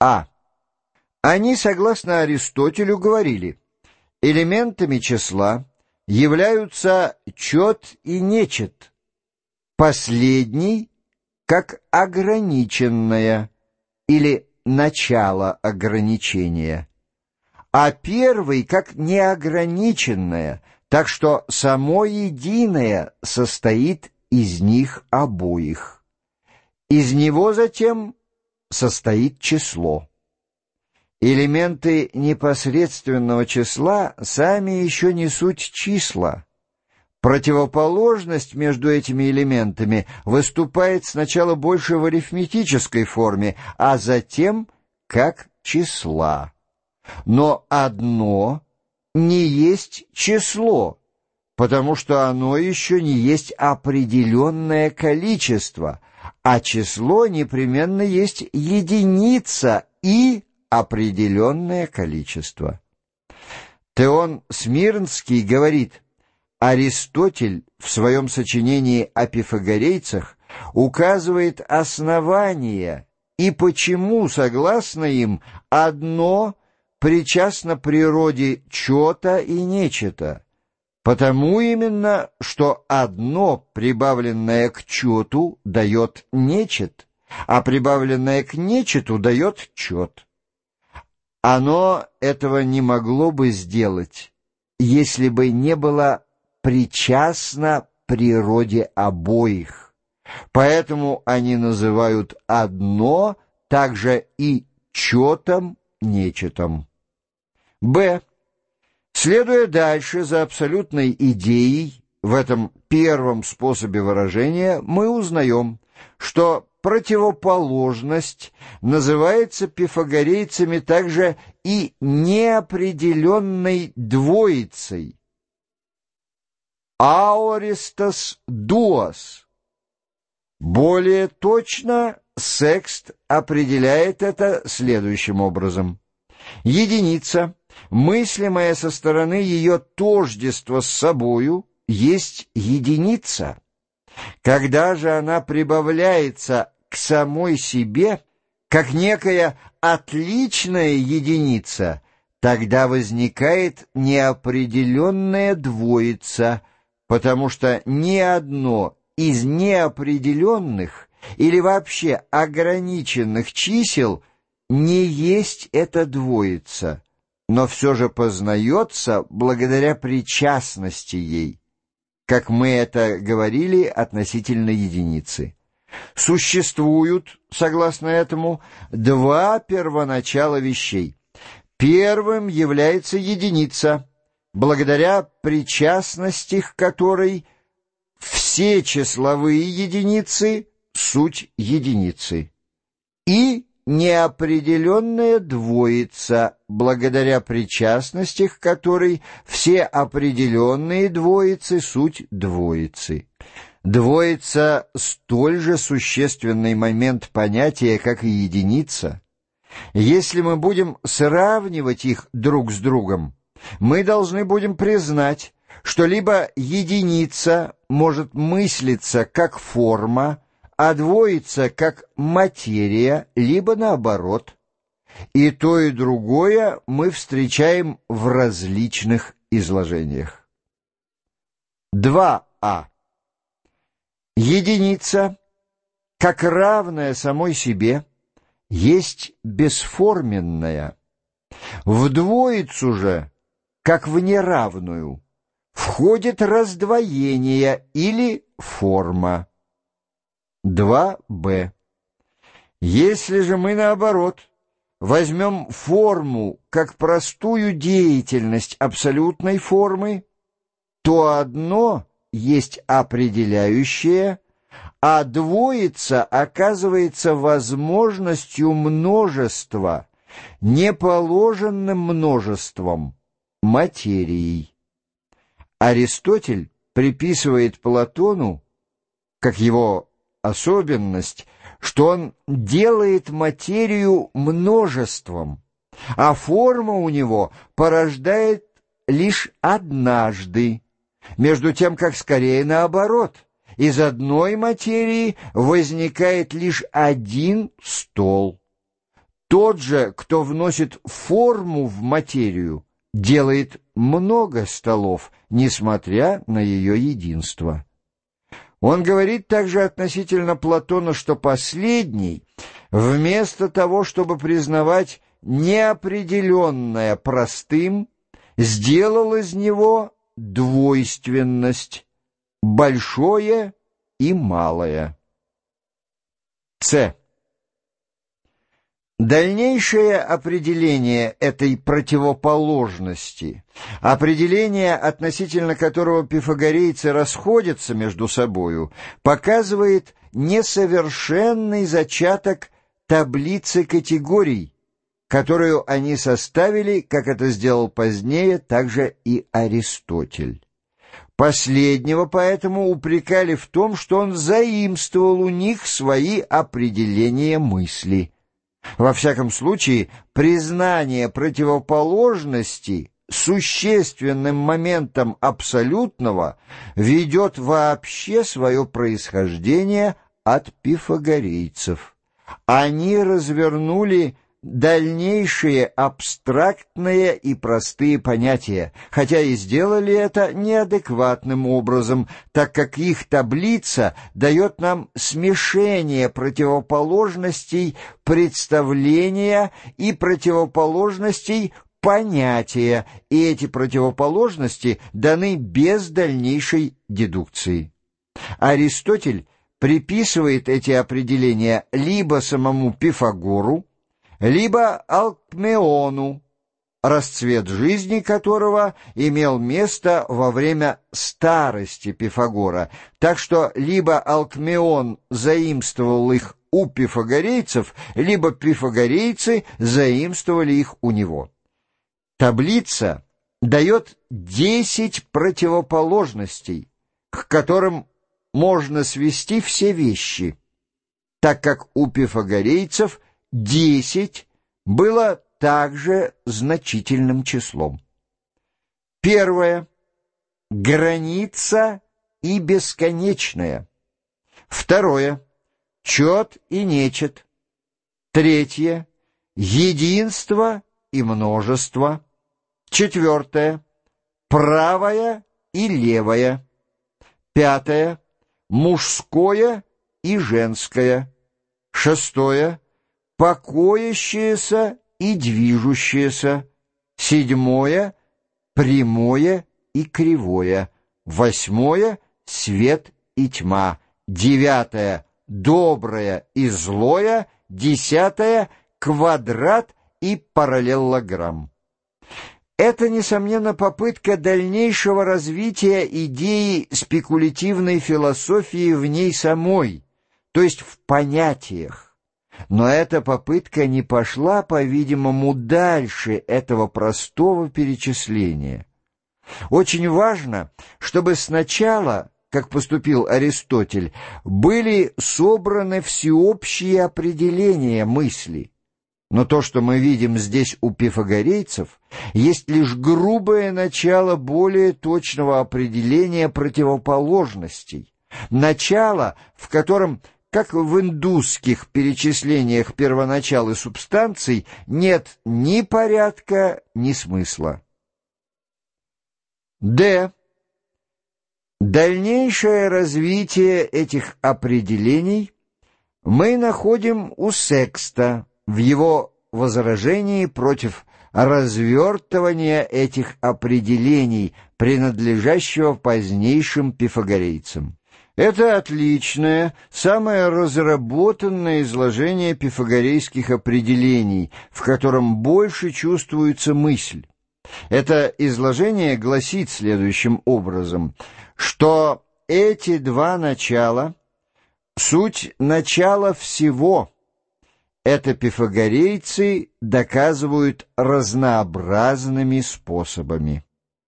А. Они, согласно Аристотелю, говорили, элементами числа являются чет и нечет. Последний как ограниченное или начало ограничения, а первый как неограниченное, так что само единое состоит из них обоих. Из него затем состоит число. Элементы непосредственного числа сами еще не суть числа. Противоположность между этими элементами выступает сначала больше в арифметической форме, а затем как числа. Но одно не есть число, потому что оно еще не есть определенное количество, а число непременно есть единица и определенное количество. Теон Смирнский говорит, Аристотель в своем сочинении о пифагорейцах указывает основания и почему, согласно им, одно причастно природе чета и нечета, потому именно, что одно, прибавленное к чету, дает нечет, а прибавленное к нечету дает чет. Оно этого не могло бы сделать, если бы не было причастно природе обоих. Поэтому они называют одно также и четом, нечетом. Б. Следуя дальше за абсолютной идеей, в этом первом способе выражения мы узнаем, что противоположность называется пифагорейцами также и неопределенной двоицей. Аористос дуос. Более точно секст определяет это следующим образом. Единица, мыслимая со стороны ее тождества с собою, есть единица. Когда же она прибавляется к самой себе, как некая отличная единица, тогда возникает неопределенная двоица, потому что ни одно из неопределенных или вообще ограниченных чисел не есть эта двоица, но все же познается благодаря причастности ей как мы это говорили относительно единицы. Существуют, согласно этому, два первоначала вещей. Первым является единица, благодаря причастности к которой все числовые единицы — суть единицы. И неопределенная двоица, благодаря причастности к которой все определенные двоицы — суть двоицы. Двоица — столь же существенный момент понятия, как и единица. Если мы будем сравнивать их друг с другом, мы должны будем признать, что либо единица может мыслиться как форма, а двоится как материя, либо наоборот. И то, и другое мы встречаем в различных изложениях. 2а. Единица, как равная самой себе, есть бесформенная. В двоицу же, как в неравную, входит раздвоение или форма. 2б. Если же мы, наоборот, возьмем форму как простую деятельность абсолютной формы, то одно есть определяющее, а двоица оказывается возможностью множества, неположенным множеством, материей. Аристотель приписывает Платону, как его особенность, что он делает материю множеством, а форма у него порождает лишь однажды, между тем, как скорее наоборот, из одной материи возникает лишь один стол. Тот же, кто вносит форму в материю, делает много столов, несмотря на ее единство. Он говорит также относительно Платона, что последний, вместо того, чтобы признавать неопределенное простым, сделал из него двойственность, большое и малое. С. Дальнейшее определение этой противоположности, определение, относительно которого пифагорейцы расходятся между собою, показывает несовершенный зачаток таблицы категорий, которую они составили, как это сделал позднее, также и Аристотель. Последнего поэтому упрекали в том, что он заимствовал у них свои определения мысли – во всяком случае, признание противоположности существенным моментом абсолютного ведет вообще свое происхождение от пифагорейцев. Они развернули дальнейшие абстрактные и простые понятия, хотя и сделали это неадекватным образом, так как их таблица дает нам смешение противоположностей представления и противоположностей понятия, и эти противоположности даны без дальнейшей дедукции. Аристотель приписывает эти определения либо самому Пифагору, либо Алкмеону, расцвет жизни которого имел место во время старости Пифагора, так что либо Алкмеон заимствовал их у пифагорейцев, либо пифагорейцы заимствовали их у него. Таблица дает десять противоположностей, к которым можно свести все вещи, так как у пифагорейцев – Десять было также значительным числом. Первое. Граница и бесконечная. Второе. Чет и нечет. Третье. Единство и множество. Четвертое. Правое и левое. Пятое. Мужское и женское. Шестое покоящееся и движущееся. Седьмое — прямое и кривое. Восьмое — свет и тьма. Девятое — доброе и злое. Десятое — квадрат и параллелограмм. Это, несомненно, попытка дальнейшего развития идеи спекулятивной философии в ней самой, то есть в понятиях. Но эта попытка не пошла, по-видимому, дальше этого простого перечисления. Очень важно, чтобы сначала, как поступил Аристотель, были собраны всеобщие определения мысли. Но то, что мы видим здесь у пифагорейцев, есть лишь грубое начало более точного определения противоположностей, начало, в котором как в индусских перечислениях первоначал и субстанций, нет ни порядка, ни смысла. Д. Дальнейшее развитие этих определений мы находим у Секста в его возражении против развертывания этих определений, принадлежащего позднейшим пифагорейцам. Это отличное, самое разработанное изложение пифагорейских определений, в котором больше чувствуется мысль. Это изложение гласит следующим образом, что эти два начала — суть начала всего. Это пифагорейцы доказывают разнообразными способами.